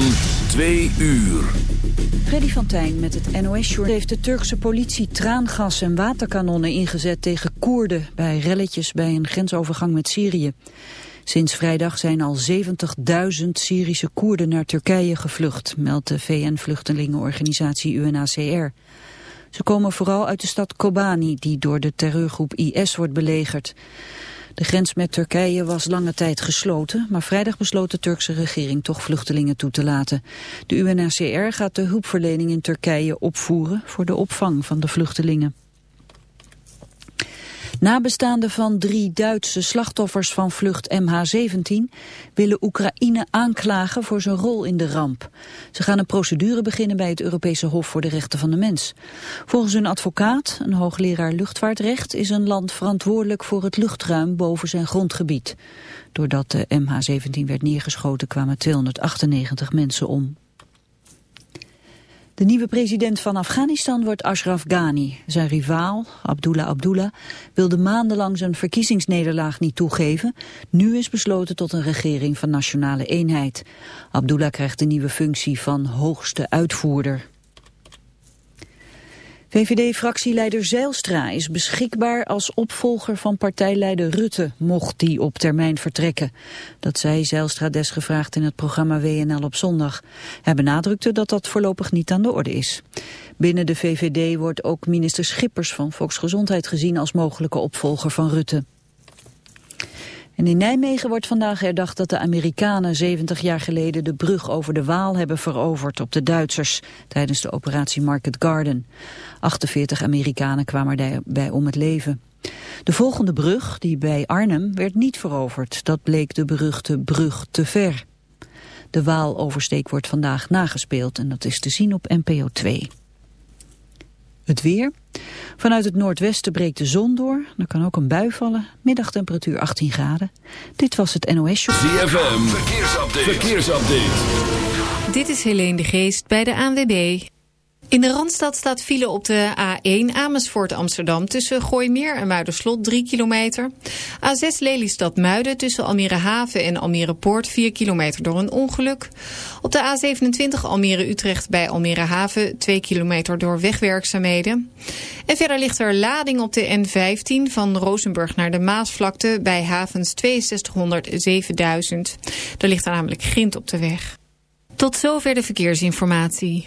van twee uur. Freddy van Tijn met het NOS-journal heeft de Turkse politie traangas en waterkanonnen ingezet tegen Koerden bij relletjes bij een grensovergang met Syrië. Sinds vrijdag zijn al 70.000 Syrische Koerden naar Turkije gevlucht, meldt de VN-vluchtelingenorganisatie UNHCR. Ze komen vooral uit de stad Kobani, die door de terreurgroep IS wordt belegerd. De grens met Turkije was lange tijd gesloten, maar vrijdag besloot de Turkse regering toch vluchtelingen toe te laten. De UNHCR gaat de hulpverlening in Turkije opvoeren voor de opvang van de vluchtelingen. Nabestaanden van drie Duitse slachtoffers van vlucht MH17 willen Oekraïne aanklagen voor zijn rol in de ramp. Ze gaan een procedure beginnen bij het Europese Hof voor de Rechten van de Mens. Volgens hun advocaat, een hoogleraar luchtvaartrecht, is een land verantwoordelijk voor het luchtruim boven zijn grondgebied. Doordat de MH17 werd neergeschoten kwamen 298 mensen om. De nieuwe president van Afghanistan wordt Ashraf Ghani. Zijn rivaal, Abdullah Abdullah, wilde maandenlang zijn verkiezingsnederlaag niet toegeven. Nu is besloten tot een regering van nationale eenheid. Abdullah krijgt de nieuwe functie van hoogste uitvoerder. VVD-fractieleider Zeilstra is beschikbaar als opvolger van partijleider Rutte, mocht die op termijn vertrekken. Dat zei Zeilstra desgevraagd in het programma WNL op zondag. Hij benadrukte dat dat voorlopig niet aan de orde is. Binnen de VVD wordt ook minister Schippers van Volksgezondheid gezien als mogelijke opvolger van Rutte. En in Nijmegen wordt vandaag herdacht dat de Amerikanen 70 jaar geleden de brug over de Waal hebben veroverd op de Duitsers tijdens de operatie Market Garden. 48 Amerikanen kwamen daarbij om het leven. De volgende brug, die bij Arnhem, werd niet veroverd. Dat bleek de beruchte brug te ver. De Waaloversteek wordt vandaag nagespeeld en dat is te zien op NPO 2. Het weer. Vanuit het noordwesten breekt de zon door. Er kan ook een bui vallen. Middagtemperatuur 18 graden. Dit was het NOS Show. ZFM. Verkeersupdate. Verkeersupdate. Dit is Helene de Geest bij de ANWB. In de Randstad staat file op de A1 Amersfoort Amsterdam tussen Gooimeer en Muiderslot 3 kilometer. A6 Lelystad Muiden tussen Almere Haven en Almere Poort 4 kilometer door een ongeluk. Op de A27 Almere Utrecht bij Almere Haven 2 kilometer door wegwerkzaamheden. En verder ligt er lading op de N15 van Rozenburg naar de Maasvlakte bij havens 6200 7000. Er ligt er namelijk grind op de weg. Tot zover de verkeersinformatie.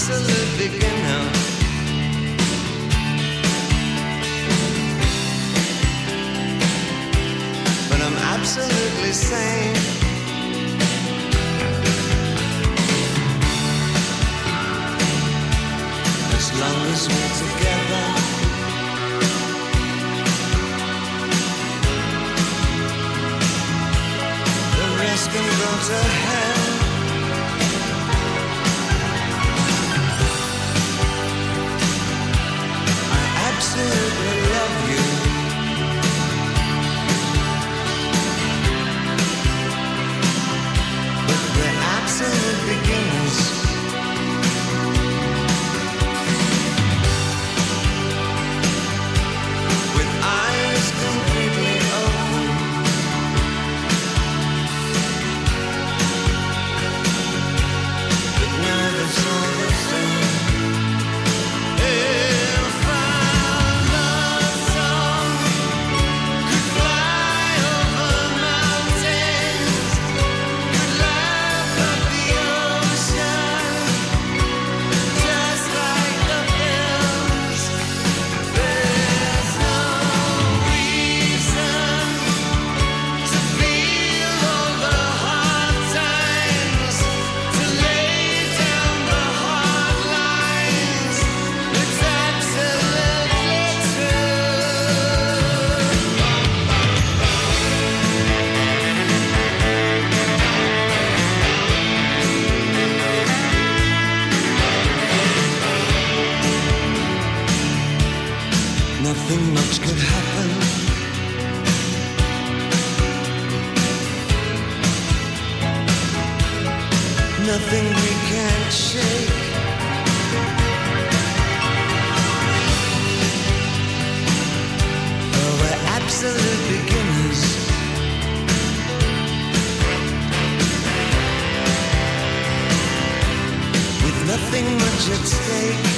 Absolute beginner. But I'm absolutely sane. Nothing we can't shake. Oh, we're absolute beginners. With nothing much at stake.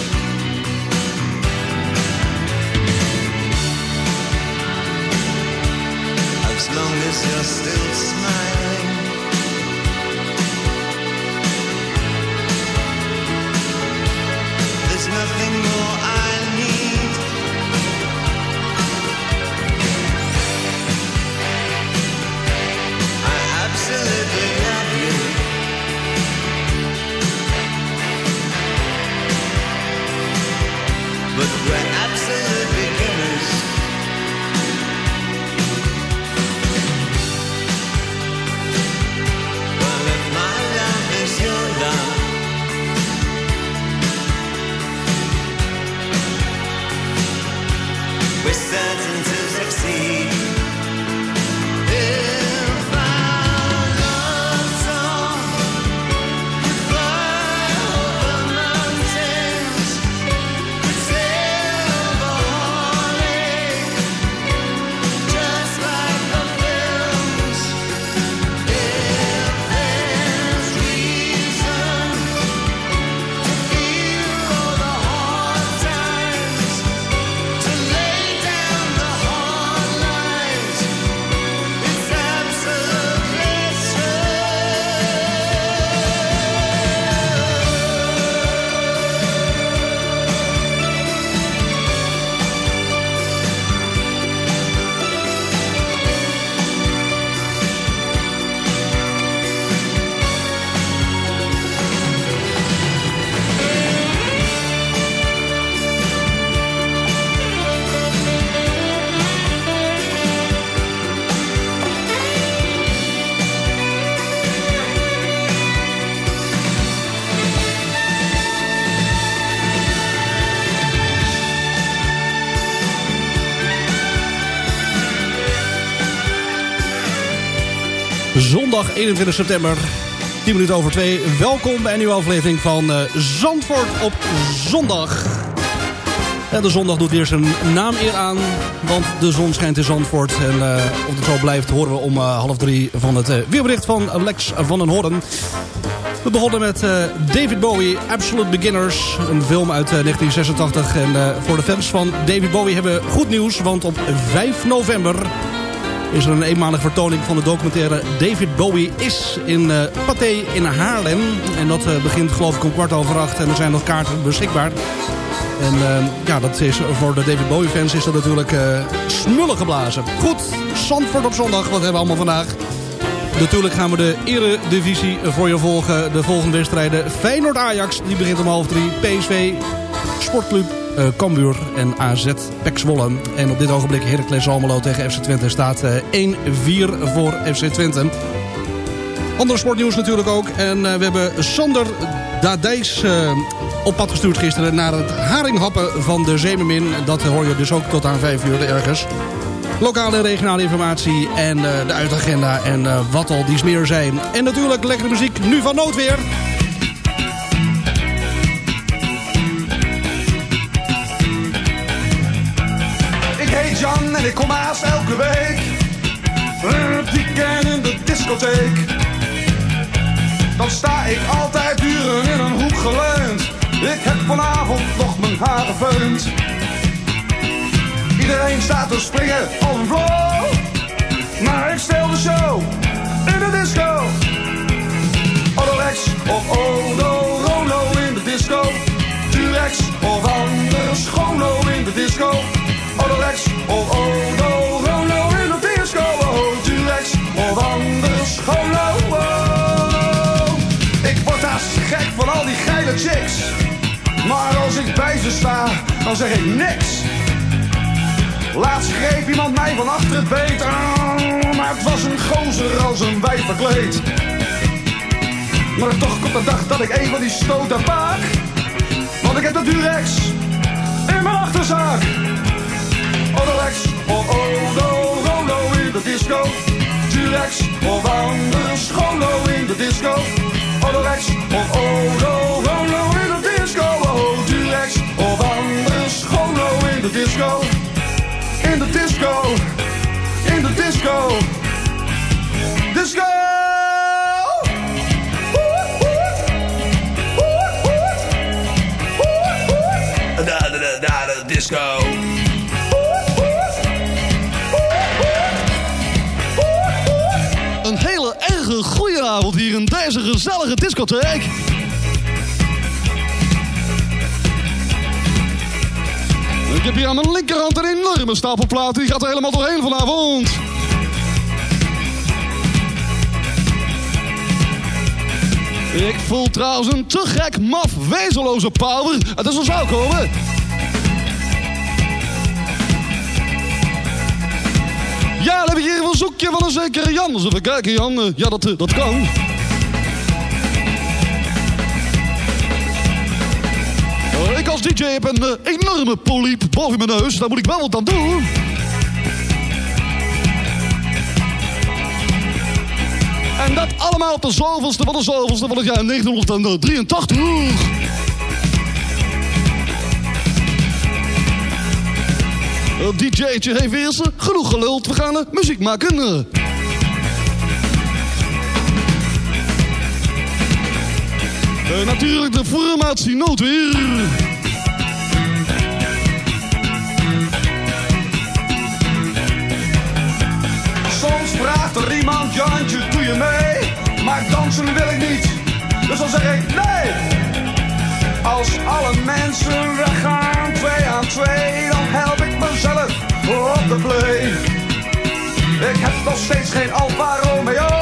21 september, 10 minuten over 2. Welkom bij een nieuwe aflevering van eh, Zandvoort op zondag. En de zondag doet weer zijn naam eer aan, want de zon schijnt in Zandvoort. En eh, of het zo blijft horen we om eh, half drie van het weerbericht van Lex van den Hoorn. We begonnen met David Bowie, Absolute Beginners. Een film uit eh, 1986. En voor de fans van David Bowie hebben we goed nieuws. Want op 5 november is er een eenmalige vertoning van de documentaire David Bowie is in eh Pathé in Haarlem. En dat eh, begint geloof ik om kwart over acht. En er zijn nog kaarten beschikbaar. En eh, ja, dat is, voor de David Bowie fans is dat natuurlijk eh smullen geblazen. Goed, Zandvoort op zondag. Wat hebben we allemaal vandaag? Natuurlijk gaan we de eredivisie voor je volgen. De volgende wedstrijden Feyenoord-Ajax, die begint om half drie. PSV, Sportclub eh Cambuur en AZ Pek. En op dit ogenblik Heracles Almelo tegen FC Twente staat eh, 1-4 voor FC Twente. Ander sportnieuws natuurlijk ook. En eh, we hebben Sander Dadijs eh, op pad gestuurd gisteren... naar het haringhappen van de Zeemermin. Dat hoor je dus ook tot aan 5 uur ergens. Lokale en regionale informatie en eh, de uitagenda en eh, wat al die meer zijn. En natuurlijk lekkere muziek, nu van noodweer. En ik kom haast elke week. Het weekend in de discotheek. Dan sta ik altijd uren in een hoek geleund. Ik heb vanavond nog mijn haar gefeund. Iedereen staat te springen op een. Maar ik stel de show in de disco. Odorex of Odo Rolo in de disco. Durex of anders Scholo in de disco. Odorex of Odo Rolo in de disco. Oh, of anders Scholo. Oh. Ik word haast gek van al die geile chicks. Maar als ik bij ze sta, dan zeg ik niks. Laatst greep iemand mij van achter het beet. Ah, maar het was een gozer als een wijf verkleed. Maar toch komt de dag dat ik een van die stoten paak. Want ik heb de Durex in mijn Odorex of Odo Rolo in de disco. Durex of anders Scholo in de disco. Odorex of Odo Rolo in de disco. Oh, Durex of anders Scholo in de disco. In de disco. In de disco. Disco! Disco. Goede avond hier in deze gezellige discotheek. Ik heb hier aan mijn linkerhand een enorme stapel platen. Die gaat er helemaal doorheen vanavond. Ik voel trouwens een te gek, maf, wezenloze power. Het is ons komen. Ja, dan heb ik hier een verzoekje van een zekere Jan. Dus even kijken, Jan. Eh, Ja, dat, eh, dat kan. Ik als DJ heb een eh, enorme poliep boven mijn neus. Daar moet ik wel wat aan doen. En dat allemaal op de zoveelste van de zoveelste van het jaar 1983. DJ'tje heeft eh, genoeg geluld. We gaan eh, muziek maken. eh. Eh, natuurlijk de formatie noodweer. Soms vraagt er iemand, Jantje, doe je mee? Maar dansen wil ik niet, dus dan zeg ik nee. Als alle mensen weggaan, twee aan twee, dan help ik mezelf op de play. Ik heb nog steeds geen Alfa Romeo,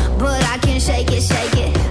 but I can shake it, shake it.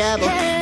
trouble. Yeah.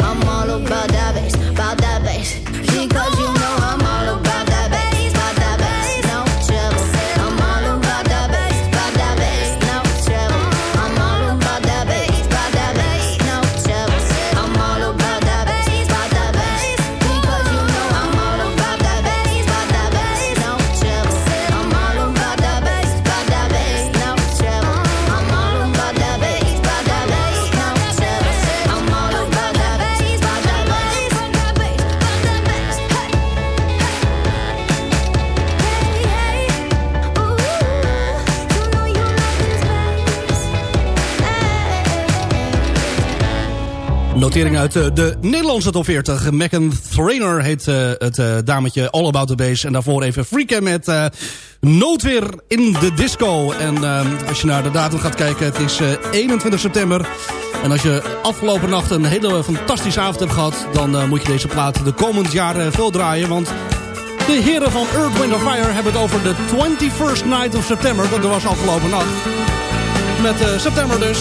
uit eh, de Nederlandse top 40. Megan Trainer heet eh, het uh, dametje All About The Base. En daarvoor even Freaken met uh, Noodweer in de Disco. En als je naar de datum gaat kijken, het is 21 september. En als je afgelopen nacht een hele fantastische avond hebt gehad... dan moet je deze plaat de komend jaar veel draaien. Want de heren van Earth, Wind Fire hebben het over de 21st Night of September. Dat was afgelopen nacht. Met september dus...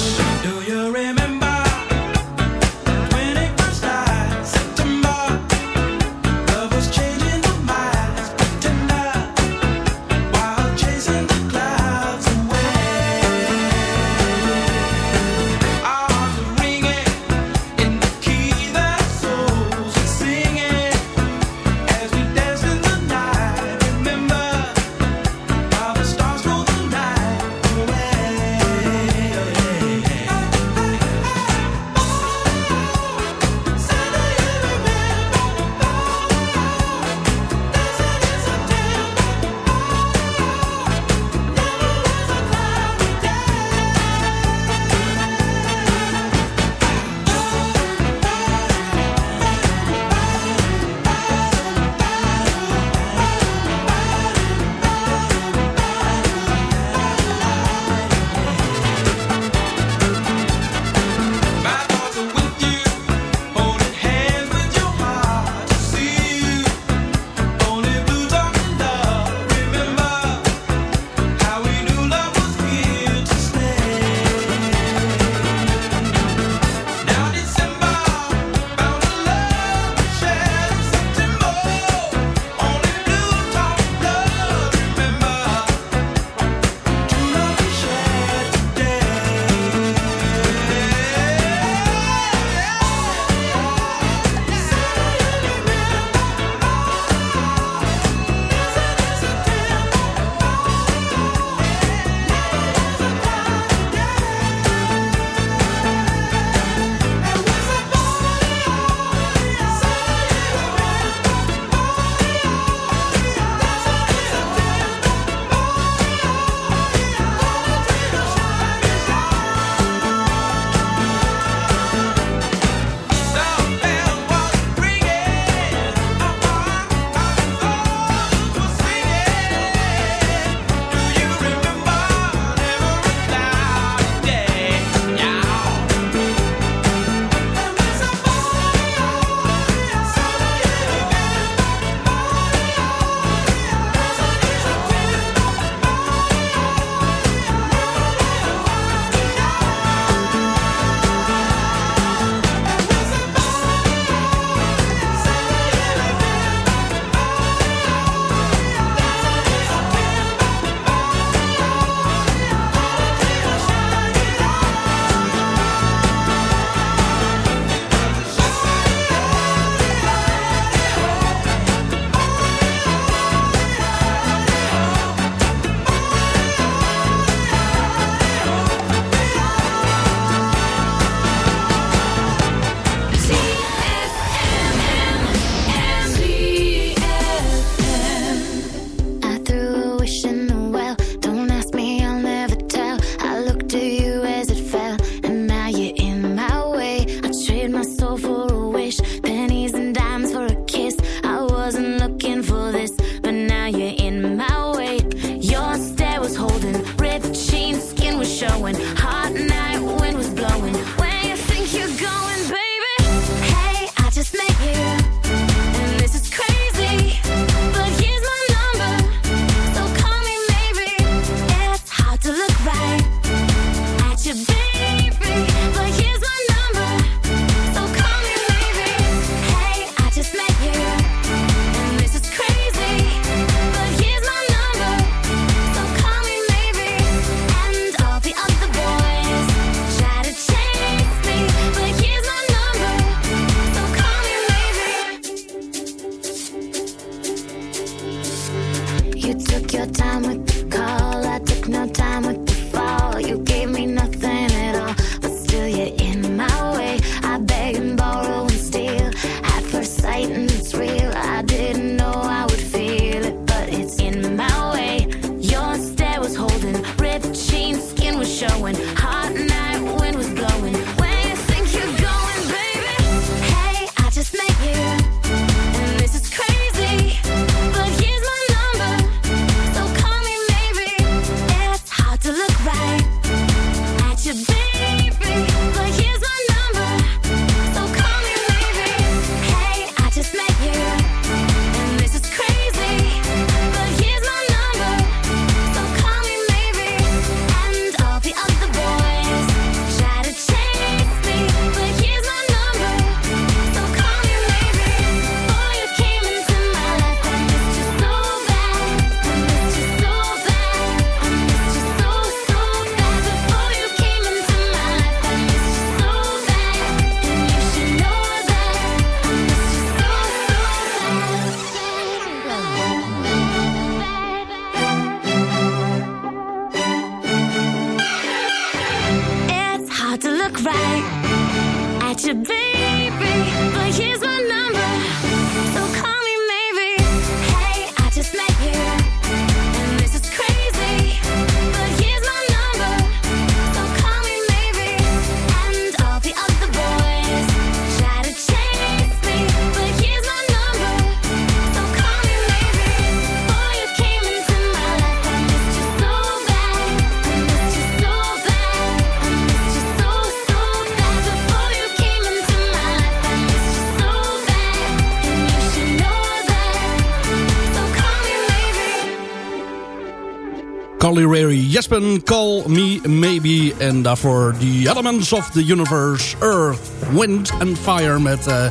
Jespen, Call Me Maybe. En daarvoor The Elements of the Universe, Earth, Wind and Fire met eh,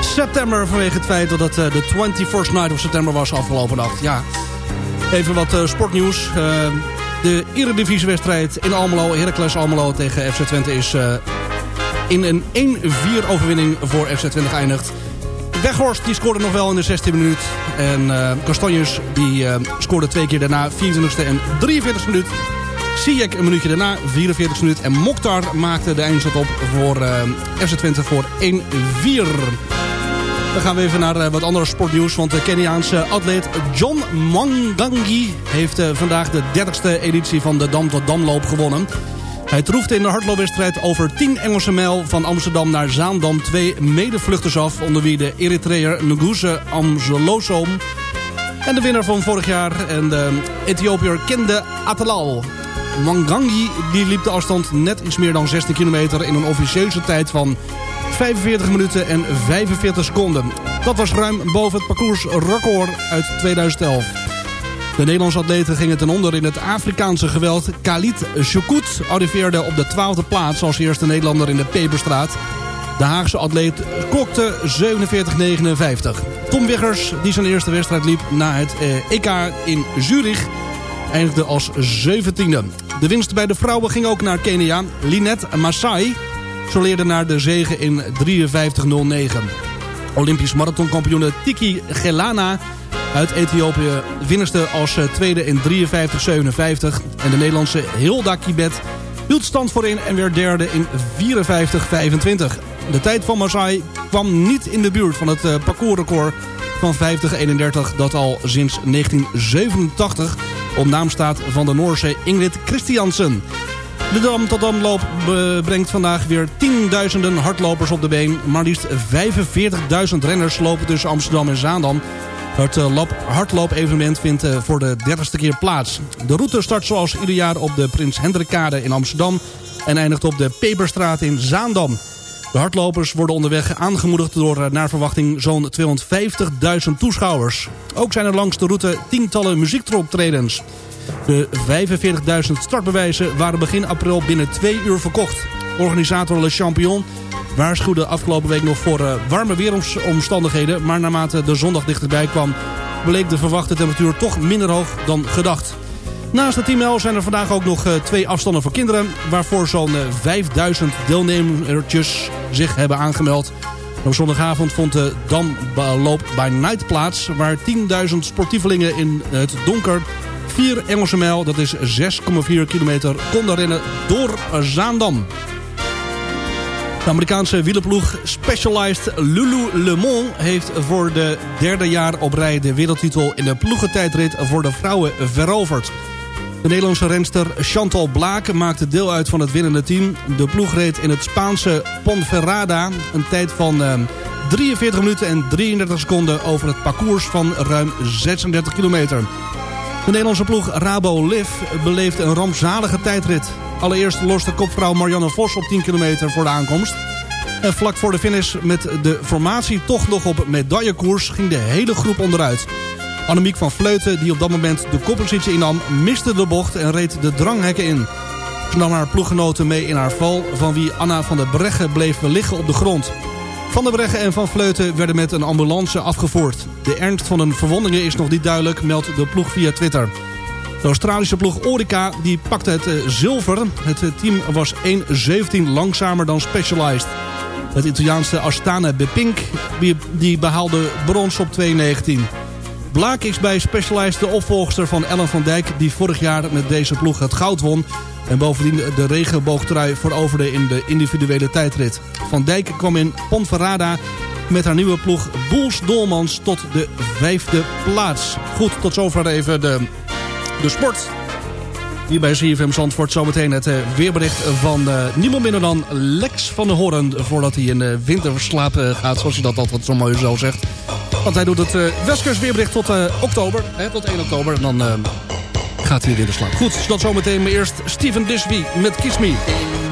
september. Vanwege het feit dat het eh, de 21st night of september was afgelopen nacht. Ja, even wat eh, sportnieuws. De Eredivisiewedstrijd in Almelo, Heracles Almelo tegen FC Twente is in een 1-4 overwinning voor FC Twente geëindigd. Weghorst die scoorde nog wel in de 16e minuut. En eh Castanjes die eh, scoorde twee keer daarna 24e en 43e minuut. Sijek een minuutje daarna, 44e minuut. En Mokhtar maakte de eindstand op voor eh, FC Twente voor 1-4. Dan gaan we even naar wat andere sportnieuws. Want de Keniaanse atleet John Mwangangi heeft vandaag de 30ste editie van de Dam tot Damloop gewonnen. Hij troefde in de hardloopwedstrijd over 10 Engelse mijl van Amsterdam naar Zaandam twee medevluchters af. Onder wie de Eritreër Nguze Amzelosom en de winnaar van vorig jaar en de Ethiopiër Kende Atalal. Mwangangi die liep de afstand net iets meer dan 16 kilometer in een officieuze tijd van 45 minuten en 45 seconden. Dat was ruim boven het parcoursrecord uit 2011. De Nederlandse atleten gingen ten onder in het Afrikaanse geweld. Khalid Choukout arriveerde op de 12e plaats als eerste Nederlander in de Peperstraat. De Haagse atleet klokte 47,59. Tom Wiggers, die zijn eerste wedstrijd liep na het eh, EK in Zurich, eindigde als 17e. De winst bij de vrouwen ging ook naar Kenia. Linette Masai soleerde naar de zege in 53,09. Olympisch marathonkampioene Tiki Gelana uit Ethiopië winnerde als eh, tweede in 53,57. En de Nederlandse Hilda Kibet hield stand voorin en werd derde in 54,25. De tijd van Masai kwam niet in de buurt van het eh, parcoursrecord van 50,31... dat al sinds 1987 op naam staat van de Noorse Ingrid Christiansen. De Dam tot Damloop eh, brengt vandaag weer tienduizenden hardlopers op de been. Maar liefst 45.000 renners lopen tussen Amsterdam en Zaandam. Het eh, hardloop-evenement vindt eh, voor de dertigste keer plaats. De route start zoals ieder jaar op de Prins Hendrikkade in Amsterdam... en eindigt op de Peperstraat in Zaandam. De hardlopers worden onderweg aangemoedigd door eh, naar verwachting zo'n 250.000 toeschouwers. Ook zijn er langs de route tientallen muziekoptredens. De 45.000 startbewijzen waren begin april binnen twee uur verkocht. Organisator Le Champion waarschuwde afgelopen week nog voor eh, warme weeromstandigheden... maar naarmate de zondag dichterbij kwam... bleek de verwachte temperatuur toch minder hoog dan gedacht. Naast de 10 mijl zijn er vandaag ook nog eh, twee afstanden voor kinderen... waarvoor zo'n eh, 5000 deelnemertjes zich hebben aangemeld. Op zondagavond vond de Damloop by Night plaats... waar 10.000 sportievelingen in het donker 4 Engelse mijl, dat is 6,4 kilometer, konden rennen door Zaandam. De Amerikaanse wielerploeg Specialized Lululemon heeft voor de derde jaar op rij de wereldtitel in de ploegentijdrit voor de vrouwen veroverd. De Nederlandse renster Chantal Blaak maakte deel uit van het winnende team. De ploeg reed in het Spaanse Ponferrada een tijd van eh, 43 minuten en 33 seconden over het parcours van ruim 36 kilometer. De Nederlandse ploeg Rabo Liv beleefde een rampzalige tijdrit. Allereerst loste kopvrouw Marianne Vos op 10 kilometer voor de aankomst. En vlak voor de finish met de formatie toch nog op medaillekoers ging de hele groep onderuit. Annemiek van Vleuten, die op dat moment de koppositie innam, miste de bocht en reed de dranghekken in. Ze nam haar ploeggenoten mee in haar val, van wie Anna van der Breggen bleef liggen op de grond. Van der Breggen en Van Vleuten werden met een ambulance afgevoerd. De ernst van hun verwondingen is nog niet duidelijk, meldt de ploeg via Twitter. De Australische ploeg Orica die pakte het eh, zilver. Het eh, team was 1.17 langzamer dan Specialized. Het Italiaanse Astana Bepink die- behaalde brons op 2.19. Blaak is bij Specialized de opvolgster van Ellen van Dijk... die vorig jaar met deze ploeg het goud won... en bovendien de regenboogtrui veroverde in de individuele tijdrit. Van Dijk kwam in Ponferrada met haar nieuwe ploeg Boels Dolmans tot de vijfde plaats. Goed, tot zover even de, de sport. Hier bij CFM Zandvoort zometeen het eh, weerbericht van eh, niemand minder dan Lex van der Hoorn... voordat hij in de eh, gaat, zoals hij dat altijd zo mooi zo zegt. Want hij doet het Westkust weerbericht tot oktober, hè, tot 1 oktober. En dan gaat hij weer in de slaap. Goed, dat zometeen maar eerst Steven Disby met Kiss Me.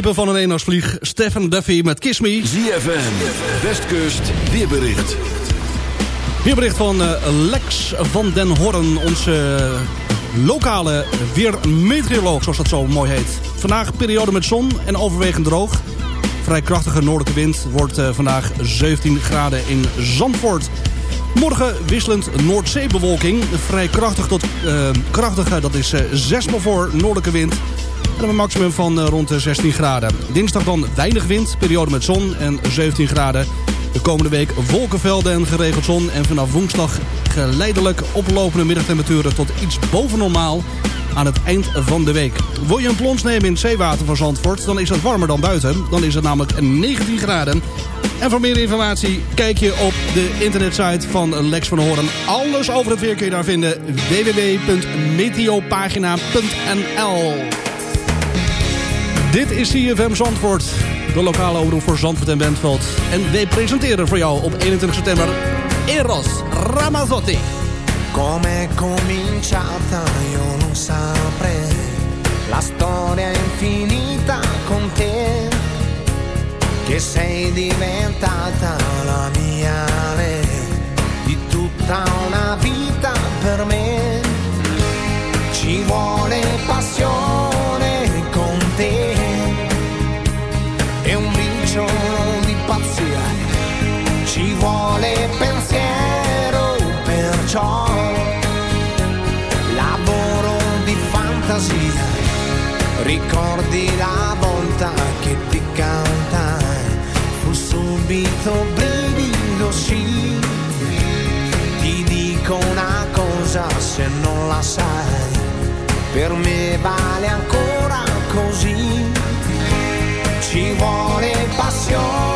Prototype van een eendagsvlieg. Stefan Duffy met Kiss Me. ZFM, Westkust, weerbericht. Weerbericht van eh, Lex van den Horn, onze eh, lokale weermeteoroloog, zoals dat zo mooi heet. Vandaag periode met zon en overwegend droog. Vrij krachtige noordelijke wind wordt eh, vandaag 17 graden in Zandvoort. Morgen wisselend Noordzeebewolking. Vrij krachtig tot krachtige, dat is eh, 6 maar voor noordelijke wind. En een maximum van eh, rond de 16 graden. Dinsdag dan weinig wind, periode met zon en 17 graden. De komende week wolkenvelden en geregeld zon. En vanaf woensdag geleidelijk oplopende middagtemperaturen tot iets boven normaal aan het eind van de week. Wil je een plons nemen in het zeewater van Zandvoort, dan is dat warmer dan buiten. Dan is het namelijk 19 graden. En voor meer informatie kijk je op de internetsite van Lex van Hoorn. Alles over het weer kun je daar vinden. www.meteopagina.nl Dit is CFM Zandvoort, de lokale omroep voor Zandvoort en Bentveld. En wij presenteren voor jou op 21 september Eros Ramazzotti. Come cominciata io non saprei La storia infinita con te Che sei diventata la mia re Di tutta una vita per me Ci vuole passione ricordi la volta che ti cantai fu subito brivido sì. Ti dico una cosa se non la sai per me vale ancora così. Ci vuole passione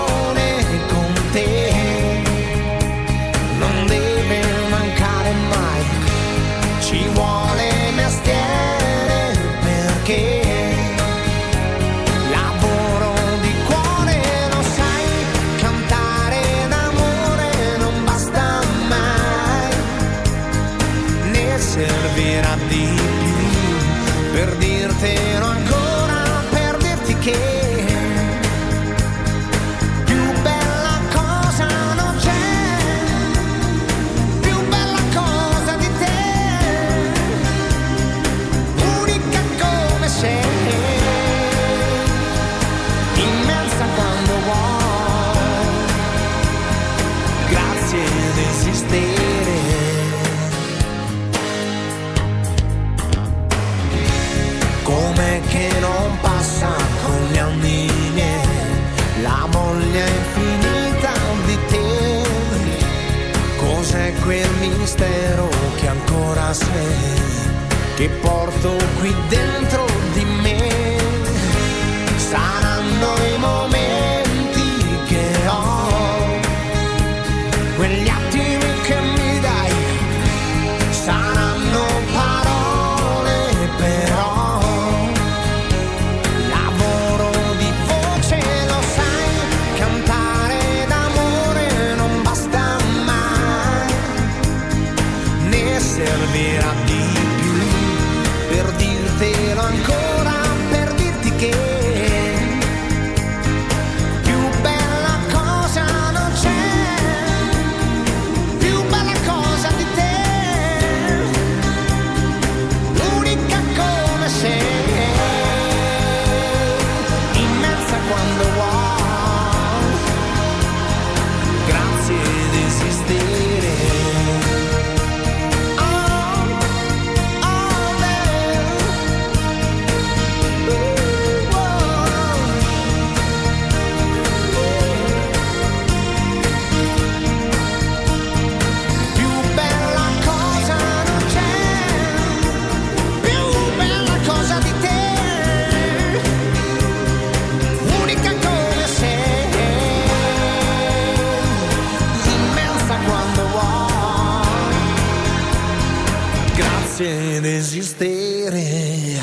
esistere come che non passa con gli anni la voglia infinita di te. Cos'è quel mistero che ancora sei che porto qui dentro di me resistere.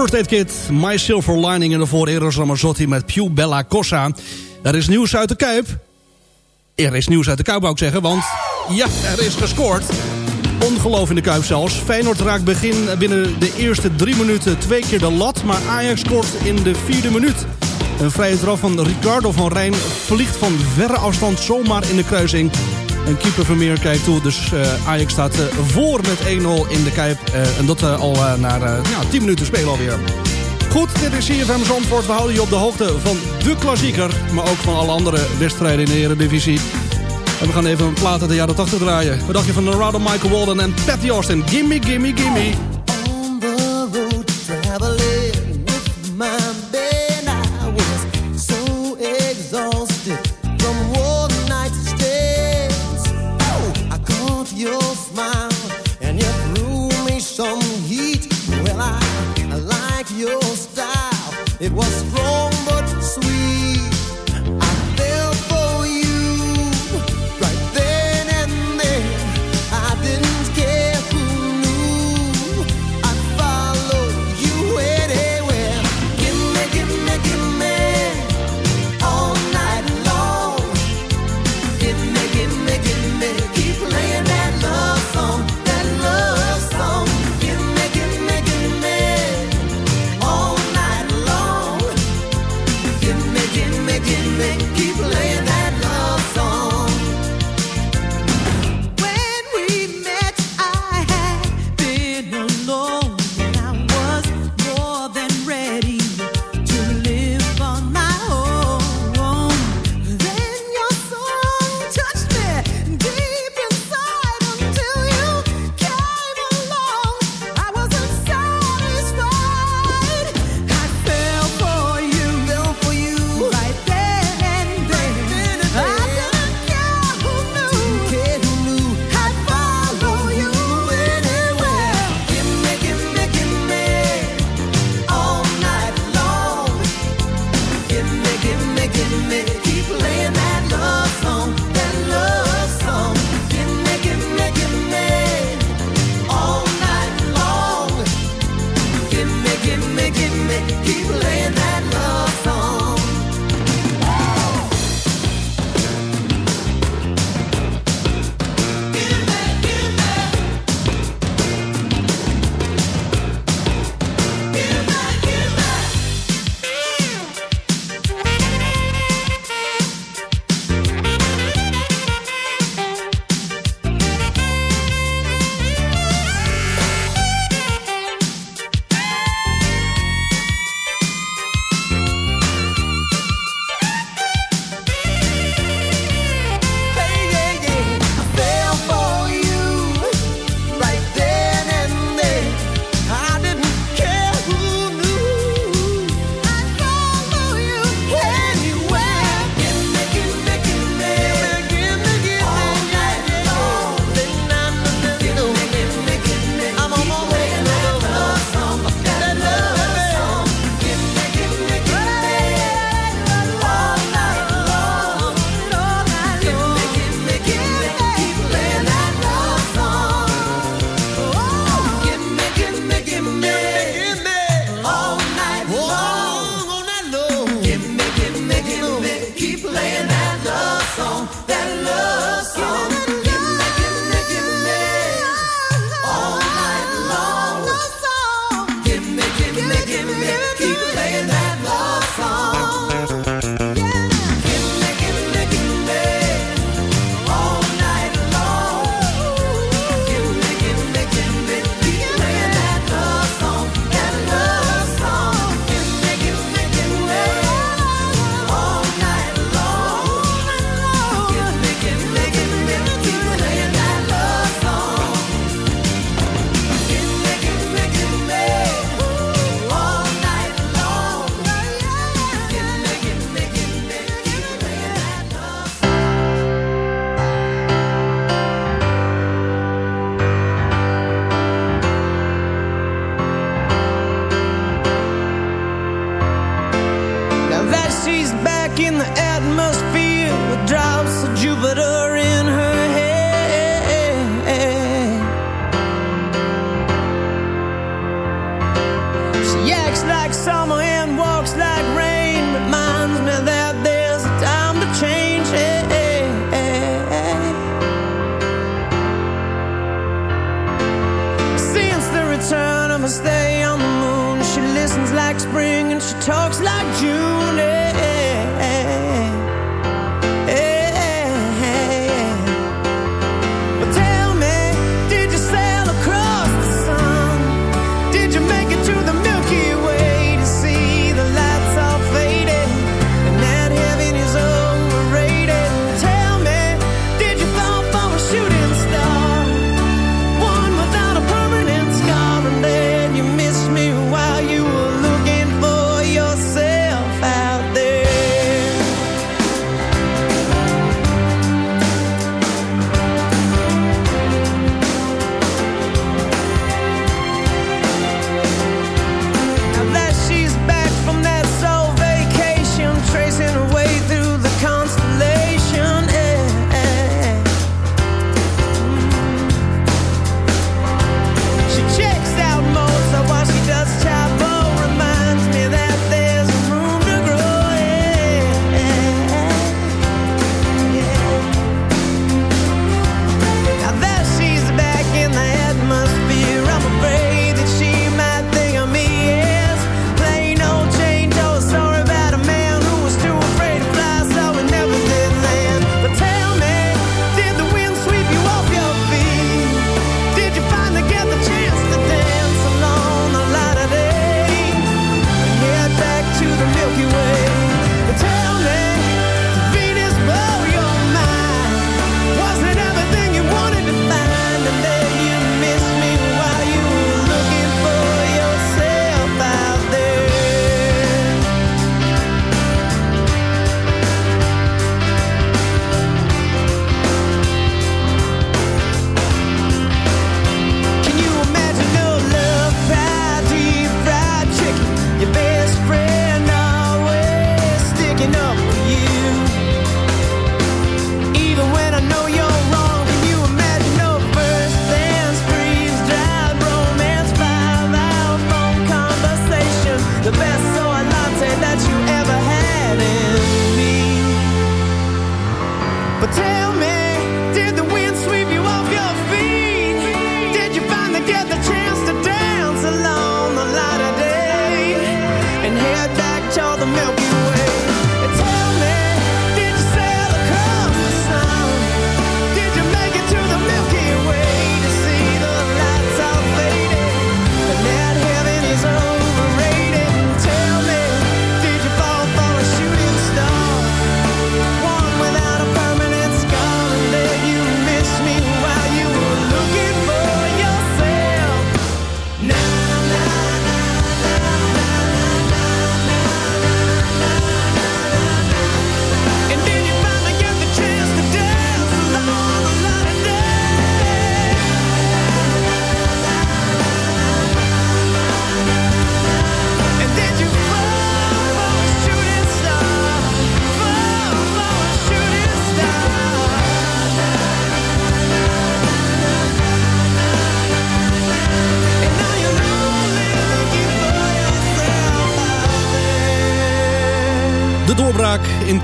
First Aid Kit, My Silver Lining en daarvoor Eros Ramazzotti met Più Bella Cosa. Er is nieuws uit de Kuip. Er is nieuws uit de Kuip, wou ik zeggen, want ja, er is gescoord. Ongeloof in de Kuip zelfs. Feyenoord raakt begin binnen de eerste drie minuten twee keer de lat, maar Ajax scoort in de vierde minuut. Een vrije trap van Ricardo van Rijn vliegt van verre afstand zomaar in de kruising. Een keeper vermeer meer kijkt toe. Dus uh, Ajax staat eh, voor met 1-0 in de Kuip. Eh, en dat al na ja, 10 minuten spelen alweer. Goed, dit is CFM Zandvoort. We houden je op de hoogte van de klassieker. Maar ook van alle andere wedstrijden in de Eredivisie. En we gaan even een plaat uit de jaren 80 draaien. Wat dacht je van Narada Michael Walden en Pat Austin? Gimme, gimme, gimme.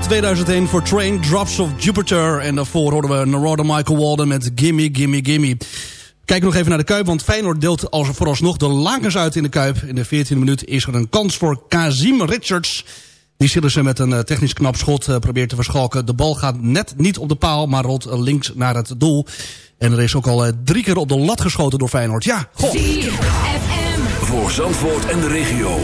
2001 voor Train Drops of Jupiter. En daarvoor hoorden we Naroda Michael Walden met Gimme, Gimme, Gimme. Kijk nog even naar de Kuip, want Feyenoord deelt als vooralsnog de lakens uit in de Kuip. In de 14e minuut is er een kans voor Kazim Richards. Die Sillissen met een eh, technisch knap schot eh, probeert te verschalken. De bal gaat net niet op de paal, maar rolt eh, links naar het doel. En er is ook al drie keer op de lat geschoten door Feyenoord. Ja, goh. Voor Zandvoort en de regio.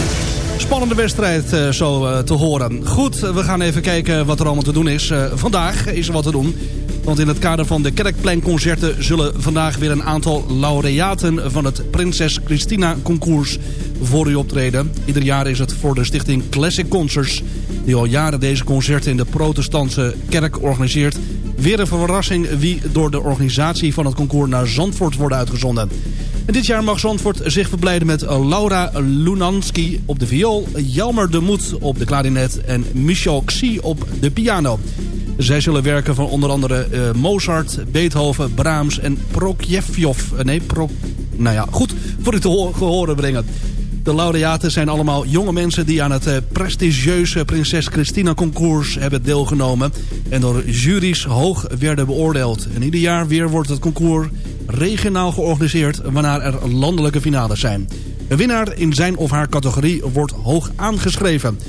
Spannende wedstrijd eh, zo eh, te horen. Goed, eh, we gaan even kijken wat er allemaal te doen is. Vandaag is er wat te doen. Want in het kader van de Kerkpleinconcerten... zullen vandaag weer een aantal laureaten... van het Prinses Christina Concours voor u optreden. Ieder jaar is het voor de stichting Classic Concerts... die al jaren deze concerten in de protestantse kerk organiseert... weer een verrassing wie door de organisatie van het concours naar Zandvoort worden uitgezonden. En dit jaar mag Zandvoort zich verblijden met Laura Lunanski op de viool... Jelmer de Moed op de klarinet en Michel Xi op de piano. Zij zullen werken van onder andere eh, Mozart, Beethoven, Brahms en Prokofjev. Eh, nee, Pro... Nou ja, goed voor u te ho- gehoren brengen. De laureaten zijn allemaal jonge mensen die aan het eh, prestigieuze Prinses Christina Concours hebben deelgenomen. En door juries hoog werden beoordeeld. En ieder jaar weer wordt het concours regionaal georganiseerd waarna er landelijke finales zijn. Een winnaar in zijn of haar categorie wordt hoog aangeschreven.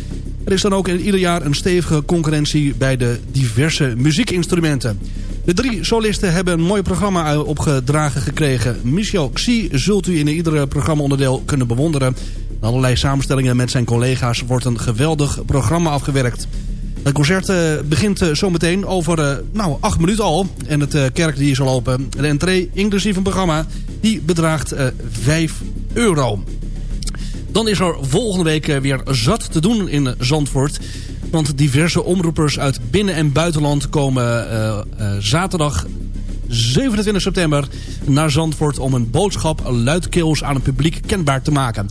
Er is dan ook in ieder jaar een stevige concurrentie bij de diverse muziekinstrumenten. De drie solisten hebben een mooi programma opgedragen gekregen. Michel Xi zult u in iedere programmaonderdeel kunnen bewonderen. In allerlei samenstellingen met zijn collega's wordt een geweldig programma afgewerkt. Het concert eh, begint eh, zometeen over eh, nou, acht minuten al. En het kerk die is al open. De entree, inclusief een programma, die bedraagt eh 5 euro. Dan is er volgende week weer zat te doen in Zandvoort. Want diverse omroepers uit binnen- en buitenland komen zaterdag 27 september naar Zandvoort... om een boodschap luidkeels aan het publiek kenbaar te maken.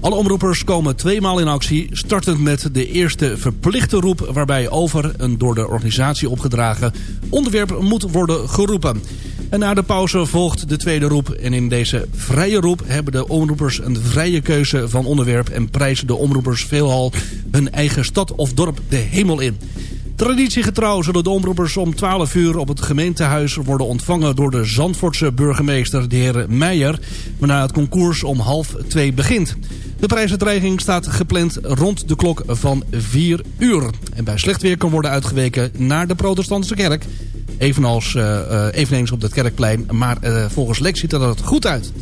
Alle omroepers komen tweemaal in actie, startend met de eerste verplichte roep... waarbij over een door de organisatie opgedragen onderwerp moet worden geroepen. En na de pauze volgt de tweede roep. En in deze vrije roep hebben de omroepers een vrije keuze van onderwerp... en prijzen de omroepers veelal hun eigen stad of dorp de hemel in. Traditiegetrouw zullen de omroepers om 12 uur op het gemeentehuis worden ontvangen door de Zandvoortse burgemeester, de heer Meijer, waarna het concours om half twee begint. De prijsuitreiking staat gepland rond de klok van 4 uur. En bij slecht weer kan worden uitgeweken naar de protestantse kerk. Evenals, eh, eveneens op het kerkplein. Maar eh, volgens Lex ziet er dat goed uit.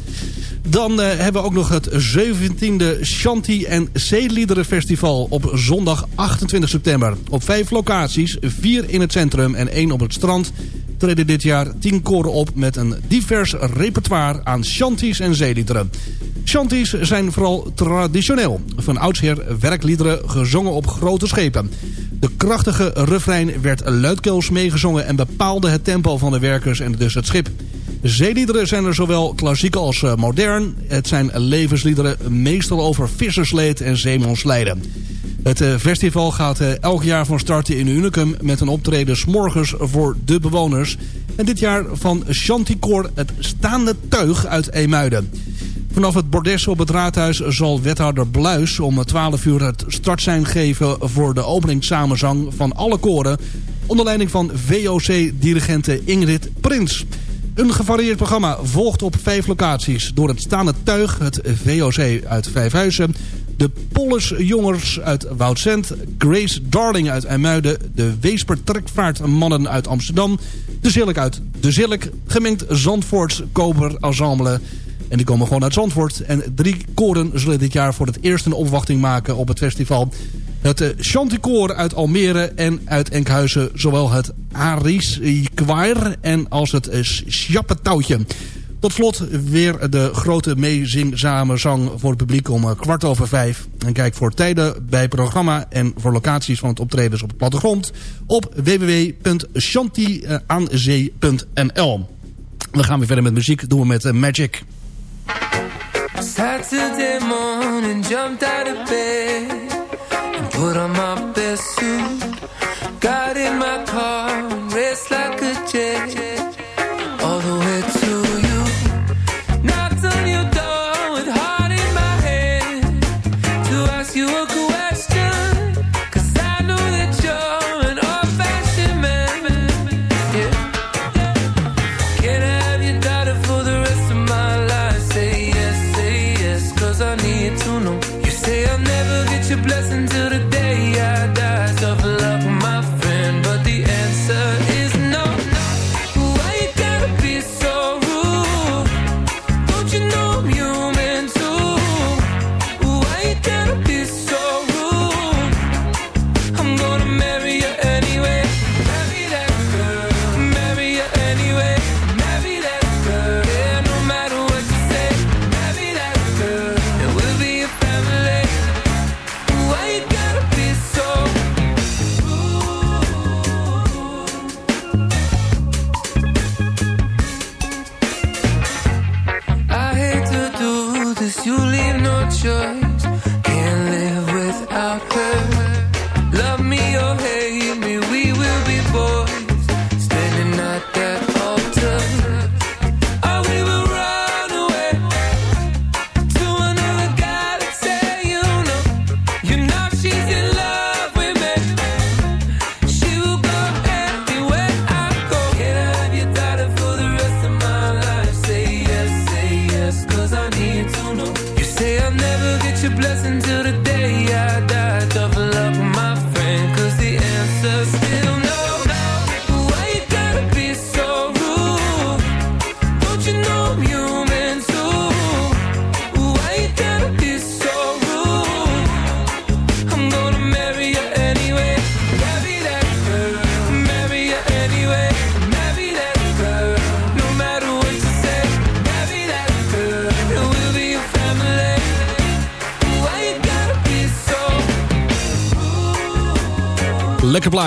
Dan eh, hebben we ook nog het 17e Shanti en Zeeliederenfestival op zondag 28 september. Op vijf locaties, vier in het centrum en één op het strand... treden dit jaar tien koren op met een divers repertoire aan shanties en zeeliederen. Shanties zijn vooral traditioneel. Van oudsher werkliederen gezongen op grote schepen. De krachtige refrein werd luidkeels meegezongen en bepaalde het tempo van de werkers en dus het schip. Zeeliederen zijn er zowel klassiek als eh, modern. Het zijn levensliederen meestal over vissersleed en zeemanslijden. Het eh, festival gaat eh, elk jaar van starten in Unicum met een optreden 's morgens voor de bewoners. En dit jaar van Chanticoor het staande tuig uit Eemuiden. Vanaf het bordes op het raadhuis zal wethouder Bluis om 12 uur het startsein geven voor de openingssamenzang van alle koren. Onder leiding van VOC-dirigente Ingrid Prins. Een gevarieerd programma volgt op vijf locaties. Door het staande tuig, het VOC uit Vijfhuizen... de Polles Jongers uit Woudsend... Grace Darling uit IJmuiden... de Weesper Trekvaartmannen uit Amsterdam... de Zilk uit De Zilk... gemengd Zandvoorts Koper Ensemble... En die komen gewoon uit Zandvoort. En drie koren zullen dit jaar voor het eerst een opwachting maken op het festival. Het uh, Chanticoor uit Almere en uit Enkhuizen. Zowel het Aris Choir en als het uh, Sjappetouwtje. Tot slot weer de grote meezingzame zang voor het publiek om uh, kwart over vijf. En kijk voor tijden bij programma en voor locaties van het optredens op de plattegrond op www.chantiaanzee.nl. We gaan weer verder met muziek. Doen we met Magic. Saturday morning, jumped out of put on my best suit. Got in my car, raced like a jet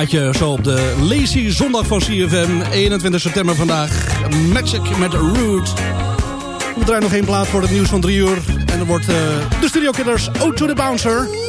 plaatje zo op de Lazy Zondag van CFM. 21 september vandaag. Magic met Root. We draaien nog één plaat voor het nieuws van drie uur. En dan wordt eh, de Studio Killers Out to the Bouncer.